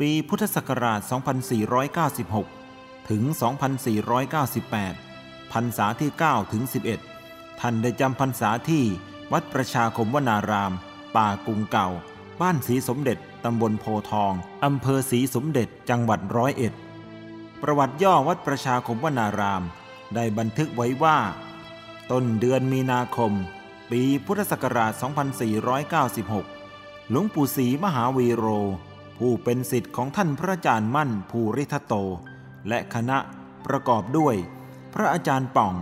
ปีพุทธศักราช 2496 ถึง 2498 พรรษาที่ 9 ถึง 11 ท่านได้จำพรรษาที่วัดประชาคมวนาราม ป่ากุงเก่า บ้านสีสมเด็จ ตำบลโพทอง อำเภอสีสมเด็จ จังหวัดร้อยเอ็ด ประวัติย่อวัดประชาคมวนาราม ได้บันทึกไว้ว่า ต้นเดือนมีนาคม ปีพุทธศักราช 2496 หลวงปู่ศรีมหาวีโร ผู้เป็นสิทธิ์ของท่านพระอาจารย์มั่นภูริทัตโต และคณะประกอบด้วย พระอาจารย์ป่อง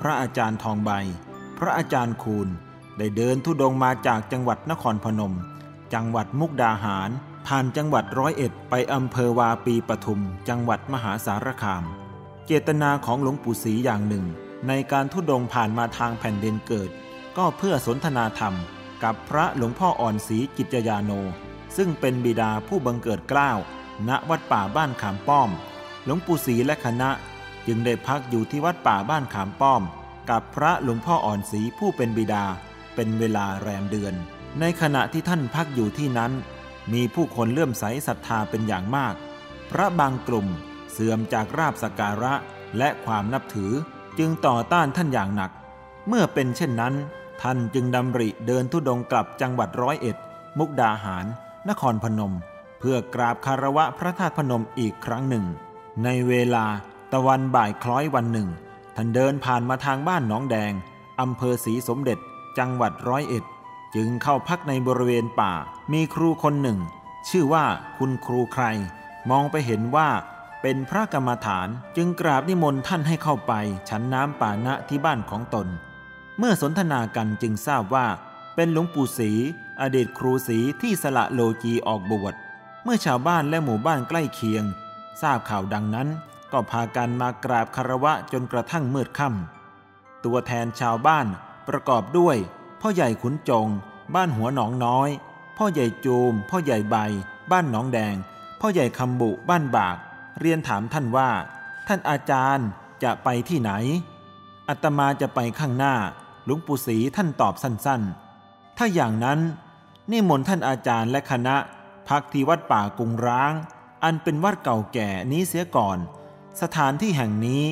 พระอาจารย์ทองใบ พระอาจารย์คูณ ได้เดินทุดงมาจากจังหวัดนครพนม จังหวัดมุกดาหาร ผ่านจังหวัดร้อยเอ็ดไปอำเภอวาปีปทุม จังหวัดมหาสารคาม เจตนาของหลวงปู่ศรีอย่างหนึ่ง ในการทุดงผ่านมาทางแผ่นดินเกิด ก็เพื่อสนทนาธรรม กับพระหลวงพ่ออ่อนศรีกิจยาโน ซึ่งเป็นบิดาผู้บังเกิดเกล้าณวัดป่าบ้านขามป้อม หลวงปู่ศรีและคณะ จึงได้พักอยู่ที่วัดป่าบ้านขามป้อม กับพระหลวงพ่ออ่อนศรีผู้เป็นบิดา เป็นเวลาแรมเดือน ในขณะที่ท่านพักอยู่ที่นั้น มีผู้คนเลื่อมใสศรัทธาเป็นอย่างมาก พระบางกลุ่มเสื่อมจากราบสการะและความนับถือจึงต่อต้านท่านอย่างหนัก เมื่อเป็นเช่นนั้น ท่านจึงดำริเดินทุดงกลับจังหวัดร้อยเอ็ด มุกดาหาร นครพนม เพื่อกราบคารวะพระธาตุพนมอีกครั้งหนึ่ง ในเวลาตะวันบ่ายคล้อยวันหนึ่ง ท่านเดินผ่านมาทางบ้านหนองแดงอำเภอศรีสมเด็จจังหวัดร้อยเอ็ด จึงเข้าพักในบริเวณป่ามีครูคนหนึ่ง ชื่อว่าคุณครูใคร มองไปเห็นว่าเป็นพระกรรมฐานจึงกราบนิมนต์ท่านให้เข้าไป ฉันน้ำป่าณะที่บ้านของตน เมื่อสนทนากันจึงทราบว่า เป็นหลวงปู่ศรี อดีตครูศรีที่สละโลจีออกบวชเมื่อชาวบ้านและหมู่บ้านใกล้เคียง ทราบข่าวดังนั้น ก็พากันมากราบคารวะจนกระทั่งมืดค่ำตัวแทนชาวบ้านประกอบด้วย พ่อใหญ่ขุนจง บ้านหัวหนองน้อย พ่อใหญ่จูม พ่อใหญ่ใบ บ้านหนองแดง พ่อใหญ่คำบุบ้านบาก เรียนถามท่านว่า ท่านอาจารย์จะไปที่ไหนอัตมาจะไปข้างหน้าหลวงปู่ศรีท่านตอบสั้นๆ ถ้าอย่างนั้น นิมนต์ท่านอาจารย์และคณะ พักที่วัดป่ากุงร้าง อันเป็นวัดเก่าแก่นี้เสียก่อน สถานที่แห่งนี้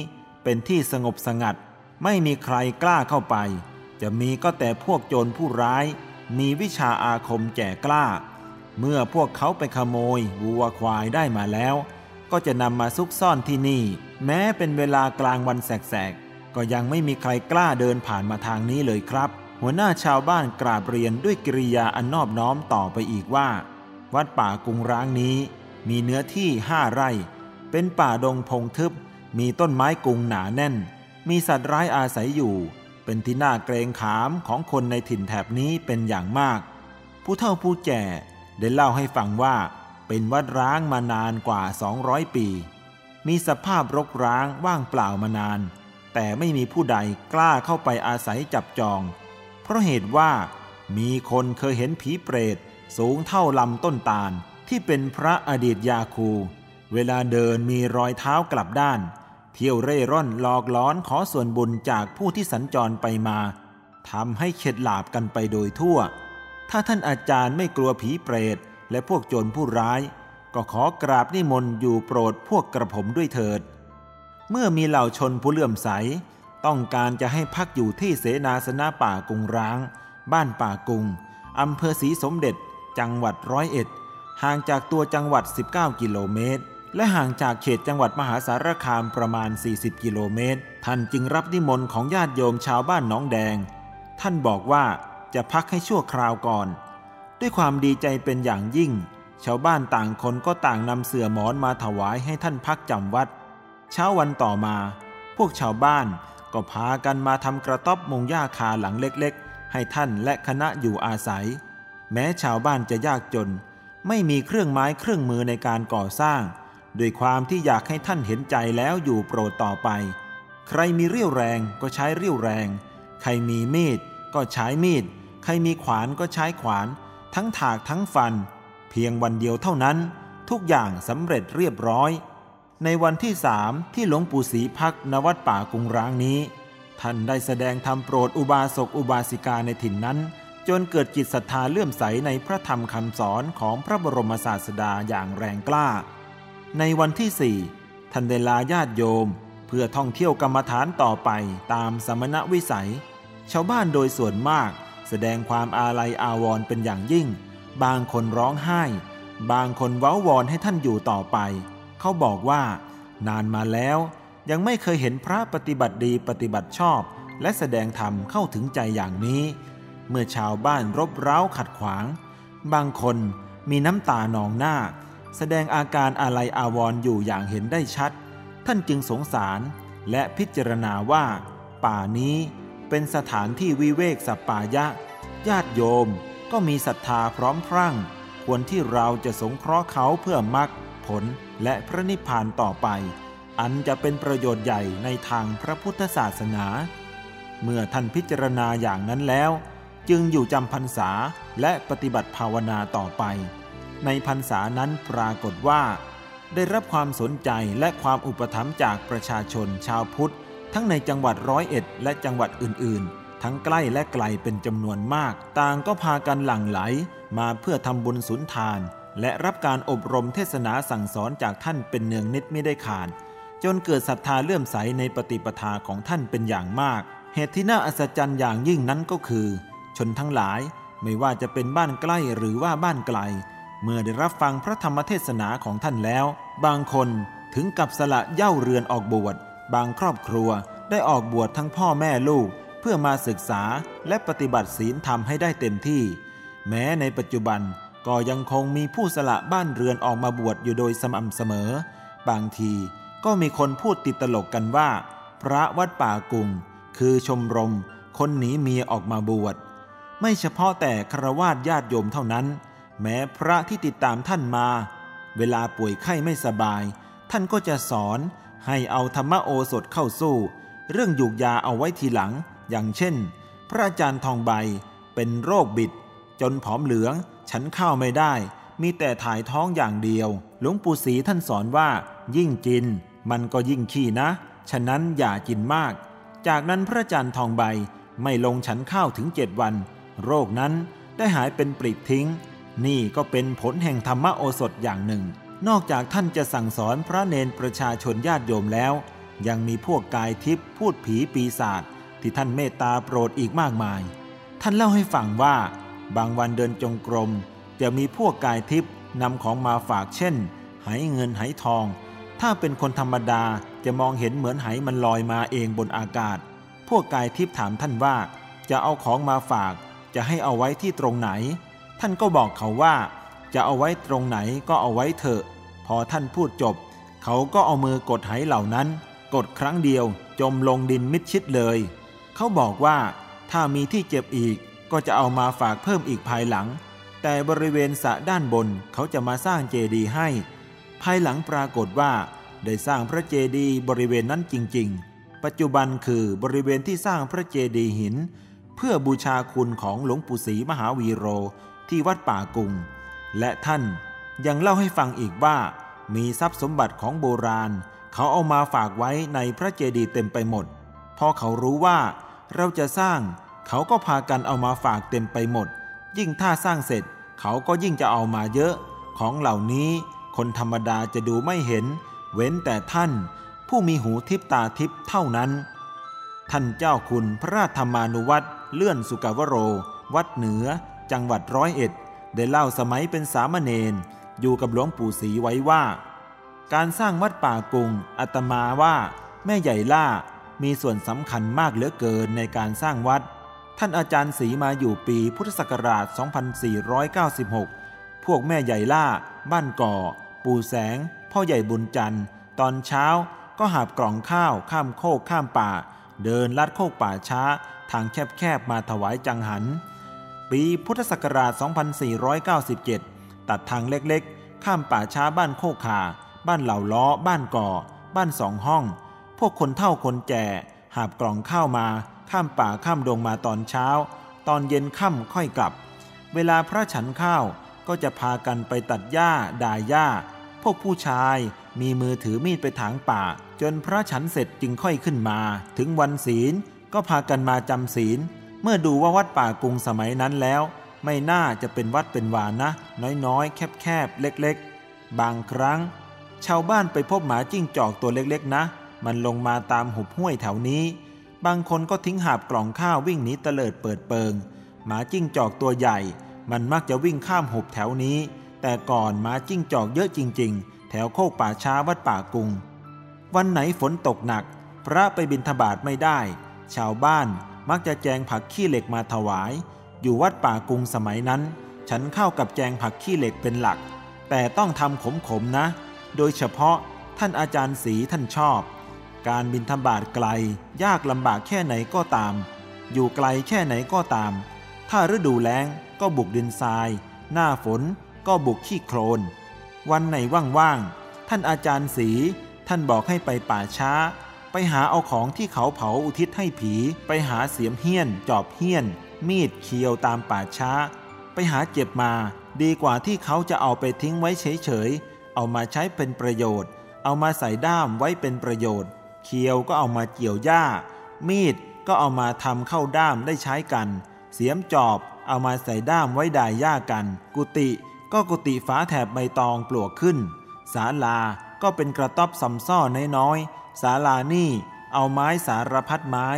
เป็นที่สงบสงัด ไม่มีใครกล้าเข้าไป จะมีก็แต่พวกโจรผู้ร้าย มีวิชาอาคมแก่กล้า เมื่อพวกเขาไปขโมยวัวควายได้มาแล้ว ก็จะนำมาซุกซ่อนที่นี่ แม้เป็นเวลากลางวันแสกๆก็ยังไม่มีใครกล้าเดินผ่านมาทางนี้เลยครับ หัวหน้าชาวบ้านกราบเรียนด้วยกิริยาอันนอบน้อมต่อไปอีกว่า วัดป่ากุงร้างนี้ มีเนื้อที่ห้าไร่ เป็นป่าดงพงทึบ มีต้นไม้กุงหนาแน่น มีสัตว์ร้ายอาศัยอยู่ เป็นที่น่าเกรงขามของคนในถิ่นแถบนี้เป็นอย่างมาก ผู้เฒ่าผู้แก่ได้เล่าให้ฟังว่า เป็นวัดร้างมานานกว่า 200 ปี มีสภาพรกร้างว่างเปล่ามานาน แต่ไม่มีผู้ใดกล้าเข้าไปอาศัยจับจอง เพราะเหตุว่ามีคนเคยเห็นผีเปรตสูงเท่าลำต้นตาลที่เป็นพระอดีตยาคู เวลาเดินมีรอยเท้ากลับด้าน เที่ยวเร่ร่อนหลอกล้อนขอส่วนบุญจากผู้ที่สัญจรไปมาทำให้เข็ดหลาบกันไปโดยทั่ว ถ้าท่านอาจารย์ไม่กลัวผีเปรตและพวกโจรผู้ร้าย ก็ขอกราบนิมนต์อยู่โปรดพวกกระผมด้วยเถิด เมื่อมีเหล่าชนผู้เลื่อมใส ต้องการจะให้พักอยู่ที่เสนาสนะป่ากุงร้าง บ้านป่ากุงอำเภอศรีสมเด็จ จังหวัดร้อยเอ็ด ห่างจากตัวจังหวัด 19 กิโลเมตร และห่างจากเขตจังหวัดมหาสารคามประมาณ 40 กิโลเมตร ท่านจึงรับนิมนต์ของญาติโยมชาวบ้านหนองแดง ท่านบอกว่าจะพักให้ชั่วคราวก่อน ด้วยความดีใจเป็นอย่างยิ่ง ชาวบ้านต่างคนก็ต่างนำเสื่อหมอนมาถวายให้ท่านพักจำวัด เช้าวันต่อมา พวกชาวบ้าน ก็พากันมาทำกระต๊อบมงหญ้าคาหลังเล็กๆ ให้ท่านและคณะอยู่อาศัย แม้ชาวบ้านจะยากจน ไม่มีเครื่องไม้เครื่องมือในการก่อสร้าง ด้วยความที่อยากให้ท่านเห็นใจแล้วอยู่โปรดต่อไป ใครมีเรี่ยวแรงก็ใช้เรี่ยวแรง ใครมีมีดก็ใช้มีด ใครมีขวานก็ใช้ขวาน ทั้งถากทั้งฟัน เพียงวันเดียวเท่านั้น ทุกอย่างสำเร็จเรียบร้อย ในวันที่สามที่หลวงปู่ศรีพักนวัดป่ากรุงร้างนี้ ท่านได้แสดงธรรมโปรดอุบาสกอุบาสิกาในถิ่นนั้น จนเกิดจิตศรัทธาเลื่อมใสในพระธรรมคำสอนของพระบรมศาสดาอย่างแรงกล้า ในวันที่สี่ทันเดลาญาติโยม เพื่อท่องเที่ยวกรรมฐานต่อไปตามสมณวิสัย ชาวบ้านโดยส่วนมาก แสดงความอาลัยอาวรณ์เป็นอย่างยิ่ง บางคนร้องไห้ บางคนเว้าวอนให้ท่านอยู่ต่อไป เขาบอกว่า นานมาแล้วยังไม่เคยเห็นพระปฏิบัติดีปฏิบัติชอบ และแสดงธรรมเข้าถึงใจอย่างนี้ เมื่อชาวบ้านรบเร้าขัดขวาง บางคนมีน้ำตานองหน้า แสดงอาการอาลัยอาวรณ์อยู่อย่างเห็นได้ชัด ท่านจึงสงสารและพิจารณาว่า ป่านี้เป็นสถานที่วิเวกสัปปายะ ญาติโยมก็มีศรัทธาพร้อมพรั่ง ควรที่เราจะสงเคราะห์เขาเพื่อมรรคผล และพระนิพพานต่อไป อันจะเป็นประโยชน์ใหญ่ในทางพระพุทธศาสนา เมื่อท่านพิจารณาอย่างนั้นแล้ว จึงอยู่จำพรรษาและปฏิบัติภาวนาต่อไป ในพรรษานั้นปรากฏว่า ได้รับความสนใจและความอุปถัมภ์จากประชาชนชาวพุทธ ทั้งในจังหวัดร้อยเอ็ดและจังหวัดอื่น ๆทั้งใกล้และไกลเป็นจำนวนมาก ต่างก็พากันหลั่งไหล มาเพื่อทำบุญสุนทาน และรับการอบรมเทศนาสั่งสอนจากท่านเป็นเนืองนิดไม่ได้ขาดจนเกิดศรัทธาเลื่อมใสในปฏิปทาของท่านเป็นอย่างมาก เหตุที่น่าอัศจรรย์อย่างยิ่งนั้นก็คือ ชนทั้งหลายไม่ว่าจะเป็นบ้านใกล้หรือว่าบ้านไกล เมื่อได้รับฟังพระธรรมเทศนาของท่านแล้ว บางคนถึงกับสละเย่าเรือนออกบวช บางครอบครัวได้ออกบวชทั้งพ่อแม่ลูก เพื่อมาศึกษาและปฏิบัติศีลธรรมให้ได้เต็มที่ แม้ในปัจจุบัน ก็ยังคงมีผู้สละบ้านเรือนออกมาบวชอยู่โดยสม่ำเสมอ บางทีก็มีคนพูดติดตลกกันว่า พระวัดป่ากุงคือชมรม คนหนีเมียออกมาบวช ไม่เฉพาะแต่ครวาสญาติโยมเท่านั้น แม้พระที่ติดตามท่านมา เวลาป่วยไข้ไม่สบาย ท่านก็จะสอนให้เอาธรรมโอสถเข้าสู้ เรื่องยูกยาเอาไว้ทีหลัง อย่างเช่น พระอาจารย์ทองใบเป็นโรคบิด จนผอมเหลือง ฉันข้าวไม่ได้ มีแต่ถ่ายท้องอย่างเดียว หลวงปู่ศรีท่านสอนว่า ยิ่งกิน มันก็ยิ่งขี้นะ ฉะนั้นอย่ากินมาก จากนั้นพระอาจารย์ทองใบไม่ลงฉันข้าวถึงเจ็ดวัน โรคนั้นได้หายเป็นปลิดทิ้ง นี่ก็เป็นผลแห่งธรรมโอสถอย่างหนึ่ง นอกจากท่านจะสั่งสอนพระเนนประชาชนญาติโยมแล้ว ยังมีพวกกายทิพย์พูดผีปีศาจที่ท่านเมตตาโปรดอีกมากมาย ท่านเล่าให้ฟังว่า บางวันเดินจงกรม จะมีพวกกายทิพย์นำของมาฝากเช่นไหเงินไหทอง ถ้าเป็นคนธรรมดาจะมองเห็นเหมือนไหมันลอยมาเองบนอากาศ พวกกายทิพย์ถามท่านว่า จะเอาของมาฝาก จะให้เอาไว้ที่ตรงไหน ท่านก็บอกเขาว่า จะเอาไว้ตรงไหนก็เอาไว้เถอะ พอท่านพูดจบ เขาก็เอามือกดไหเหล่านั้น กดครั้งเดียวจมลงดินมิดชิดเลย เขาบอกว่าถ้ามีที่เจ็บอีก ก็จะเอามาฝากเพิ่มอีกภายหลัง แต่บริเวณสระด้านบนเขาจะมาสร้างเจดีย์ให้ ภายหลังปรากฏว่า ได้สร้างพระเจดีย์บริเวณนั้นจริง ๆ ปัจจุบันคือบริเวณที่สร้างพระเจดีย์หิน เพื่อบูชาคุณของหลวงปู่ศรีมหาวีโร ที่วัดป่ากุง และท่านยังเล่าให้ฟังอีกว่า มีทรัพย์สมบัติของโบราณ เขาเอามาฝากไว้ในพระเจดีย์เต็มไปหมด พอเขารู้ว่าเราจะสร้าง เขาก็พากันเอามาฝากเต็มไปหมด ยิ่งถ้าสร้างเสร็จ เขาก็ยิ่งจะเอามาเยอะ ของเหล่านี้ คนธรรมดาจะดูไม่เห็น เว้นแต่ท่าน ผู้มีหูทิพตาทิพเท่านั้น ท่านเจ้าคุณพระราชธรรมานุวัตรเลื่อนสุกาวโร วัดเหนือ จังหวัดร้อยเอ็ด ได้เล่าสมัยเป็นสามเณรอยู่กับหลวงปู่ศรีไว้ว่า การสร้างวัดป่ากุงอัตมาว่า แม่ใหญ่ล่ามีส่วนสำคัญมากเหลือเกินในการสร้างวัด ท่านอาจารย์ศรีมาอยู่ปีพุทธศักราช 2496 พวกแม่ใหญ่ล่า บ้านก่อ ปู่แสง พ่อใหญ่บุญจันทร์ ตอนเช้าก็หาบกล่องข้าวข้ามโคกข้ามป่า เดินลัดโคกป่าช้า ทางแคบๆมาถวายจังหัน ปีพุทธศักราช 2497 ตัดทางเล็กๆ ข้ามป่าช้าบ้านโคกขา บ้านเหล่าล้อ บ้านก่อ บ้านสองห้อง พวกคนเฒ่าคนแก่หาบกล่องข้าวมา ข้ามป่าข้ามดงมาตอนเช้า ตอนเย็นค่ำค่อยกลับ เวลาพระฉันข้าวก็จะพากันไปตัดหญ้าด่ายหญ้า พวกผู้ชายมีมือถือมีดไปถางป่า จนพระฉันเสร็จจึงค่อยขึ้นมา ถึงวันศีลก็พากันมาจำศีล เมื่อดูว่าวัดป่ากรุงสมัยนั้นแล้ว ไม่น่าจะเป็นวัดเป็นวานนะ น้อยๆ แคบๆ เล็กๆ บางครั้ง ชาวบ้านไปพบหมาจิ้งจอกตัวเล็กๆนะ มันลงมาตามหุบห้วยแถวนี้ บางคนก็ทิ้งหาบกล่องข้าววิ่งหนีเตลิดเปิดเปิง หมาจิ้งจอกตัวใหญ่ มันมักจะวิ่งข้ามหุบแถวนี้ แต่ก่อนหมาจิ้งจอกเยอะจริง ๆ แถวโคกป่าช้าวัดป่ากุง วันไหนฝนตกหนัก พระไปบิณฑบาตไม่ได้ ชาวบ้านมักจะแจงผักขี้เหล็กมาถวาย อยู่วัดป่ากุงสมัยนั้น ฉันเข้ากับแจงผักขี้เหล็กเป็นหลัก แต่ต้องทำขมๆนะ โดยเฉพาะท่านอาจารย์สีท่านชอบ การบินธบาตไกล ยากลำบากแค่ไหนก็ตาม อยู่ไกลแค่ไหนก็ตาม ถ้าฤดูแล้งก็บุกดินทราย หน้าฝนก็บุกขี้โคลน วันไหนว่างๆ ท่านอาจารย์สี ท่านบอกให้ไปป่าช้า ไปหาเอาของที่เขาเผาอุทิศให้ผี ไปหาเสียมเฮี้ยน จอบเฮี้ยน มีดเคียวตามป่าช้า ไปหาเจ็บมา ดีกว่าที่เขาจะเอาไปทิ้งไว้เฉยๆ เอามาใช้เป็นประโยชน์ เอามาใส่ด้ามไว้เป็นประโยชน์ เคียวก็เอามาเกี่ยวหญ้า มีดก็เอามาทำเข้าด้ามได้ใช้กัน เสียมจอบเอามาใส่ด้ามไว้ด่ายหญ้ากัน กุฏิก็กุฏิฝาแถบใบตองปลวกขึ้น ศาลาก็เป็นกระต๊อบสำซ้อน้อยๆศาลานี่เอาไม้สารพัดไม้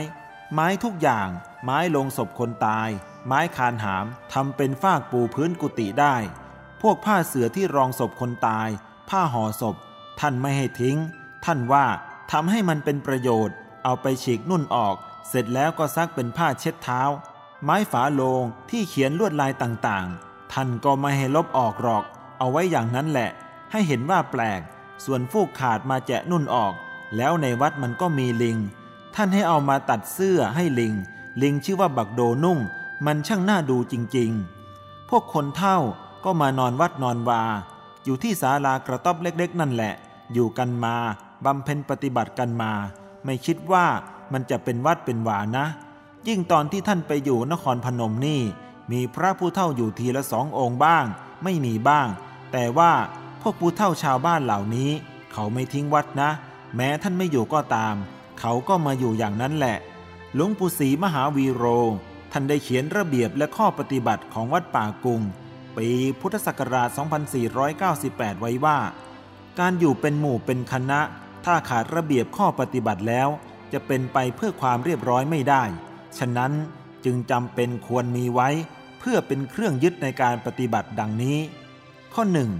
ไม้ทุกอย่าง ไม้ลงศพคนตาย ไม้คานหามทำเป็นฟากปูพื้นกุฏิได้ พวกผ้าเสือที่รองศพคนตาย ผ้าห่อศพ ท่านไม่ให้ทิ้ง ท่านว่า ทำให้มันเป็นประโยชน์ เอาไปฉีกนุ่นออก เสร็จแล้วก็ซักเป็นผ้าเช็ดเท้า ไม้ฝาโลงที่เขียนลวดลายต่างๆ ท่านก็ไม่ให้ลบออกหรอก เอาไว้อย่างนั้นแหละ ให้เห็นว่าแปลก ส่วนฟูกขาดมาแจะนุ่นออก แล้วในวัดมันก็มีลิง ท่านให้เอามาตัดเสื้อให้ลิง ลิงชื่อว่าบักโดนุ่ง มันช่างน่าดูจริงๆ พวกคนเท่าก็มานอนวัดนอนวา อยู่ที่ศาลากระต๊อบเล็กๆ นั่นแหละ อยู่กันมา บำเพ็ญปฏิบัติกันมา ไม่คิดว่ามันจะเป็นวัดเป็นวานะ ยิ่งตอนที่ท่านไปอยู่นครพนมนี่ มีพระผู้เท่าอยู่ทีละสององค์บ้าง ไม่มีบ้าง แต่ว่าพวกผู้เท่าชาวบ้านเหล่านี้ เขาไม่ทิ้งวัดนะ แม้ท่านไม่อยู่ก็ตาม เขาก็มาอยู่อย่างนั้นแหละ หลวงปู่ศรีมหาวีโร ท่านได้เขียนระเบียบและข้อปฏิบัติของวัดป่ากุงปีพุทธศักราช 2498 ไว้ว่า การอยู่เป็นหมู่เป็นคณะ ถ้าขาดระเบียบข้อปฏิบัติแล้ว จะเป็นไปเพื่อความเรียบร้อยไม่ได้ ฉะนั้นจึงจำเป็นควรมีไว้ เพื่อเป็นเครื่องยึดในการปฏิบัติดังนี้ ข้อหนึ่ง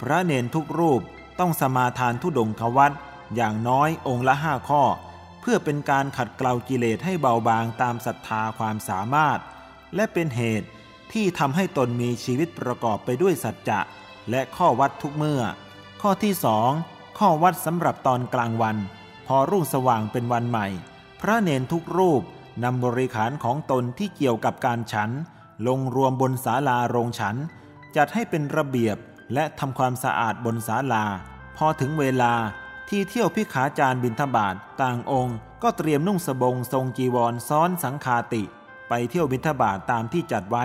พระเนนทุกรูปต้องสมาทานทุดงควัตอย่างน้อยองค์ละห้าข้อ เพื่อเป็นการขัดเกลากิเลสให้เบาบางตามศรัทธาความสามารถ และเป็นเหตุที่ทำให้ตนมีชีวิตประกอบไปด้วยสัจจะและข้อวัดทุกเมื่อ ข้อที่สอง ข้อวัดสำหรับตอนกลางวัน พอรุ่งสว่างเป็นวันใหม่ พระเนนทุกรูปนำบริขารของตนที่เกี่ยวกับการฉัน ลงรวมบนศาลาโรงฉัน จัดให้เป็นระเบียบและทำความสะอาดบนศาลา พอถึงเวลาที่เที่ยวพิขาจารบินทบาทต่างองค์ ก็เตรียมนุ่งสบงทรงจีวรซ้อนสังคาติ ไปเที่ยวบินทบาทตามที่จัดไว้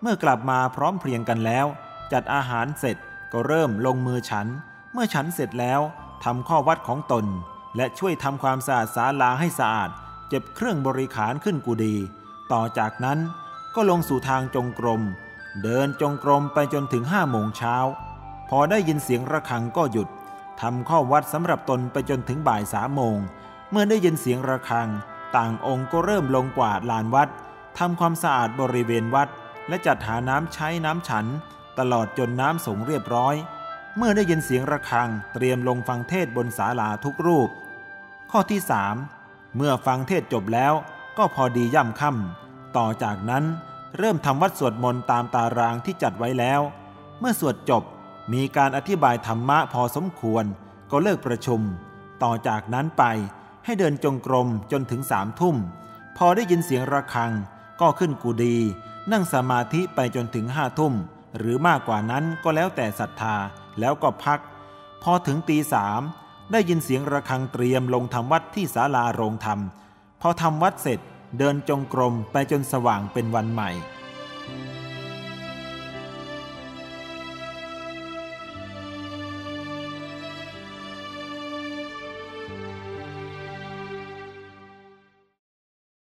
เมื่อกลับมาพร้อมเพรียงกันแล้ว จัดอาหารเสร็จก็เริ่มลงมือฉัน เมื่อฉันเสร็จแล้วทำข้อวัดของตน และช่วยทำความสะอาดศาลาให้สะอาด เก็บเครื่องบริขารขึ้นกุดี ต่อจากนั้นก็ลงสู่ทางจงกรม เดินจงกรมไปจนถึงห้าโมงเช้า พอได้ยินเสียงระฆังก็หยุดทำข้อวัดสำหรับตนไปจนถึงบ่ายสามโมง เมื่อได้ยินเสียงระฆัง ต่างองค์ก็เริ่มลงกวาดลานวัดทำความสะอาดบริเวณวัด และจัดหาน้ำใช้น้ำฉัน ตลอดจนน้ำสงเรียบร้อย เมื่อได้ยินเสียงระฆังเตรียมลงฟังเทศบนศาลาทุกรูป ข้อที่สามเมื่อฟังเทศจบแล้วก็พอดีย่ำค่ำต่อจากนั้นเริ่มทำวัดสวดมนต์ตามตารางที่จัดไว้แล้ว เมื่อสวดจบมีการอธิบายธรรมะพอสมควร ก็เลิกประชุม ต่อจากนั้นไปให้เดินจงกรมจนถึงสามทุ่ม พอได้ยินเสียงระฆังก็ขึ้นกูดี นั่งสมาธิไปจนถึงห้าทุ่ม หรือมากกว่านั้นก็แล้วแต่ศรัทธา แล้วก็พัก พอถึงตีสามได้ยินเสียงระฆังเตรียมลงทำวัดที่ศาลาโรงธรรม พอทำวัดเสร็จเดินจงกรมไปจนสว่างเป็นวันใหม่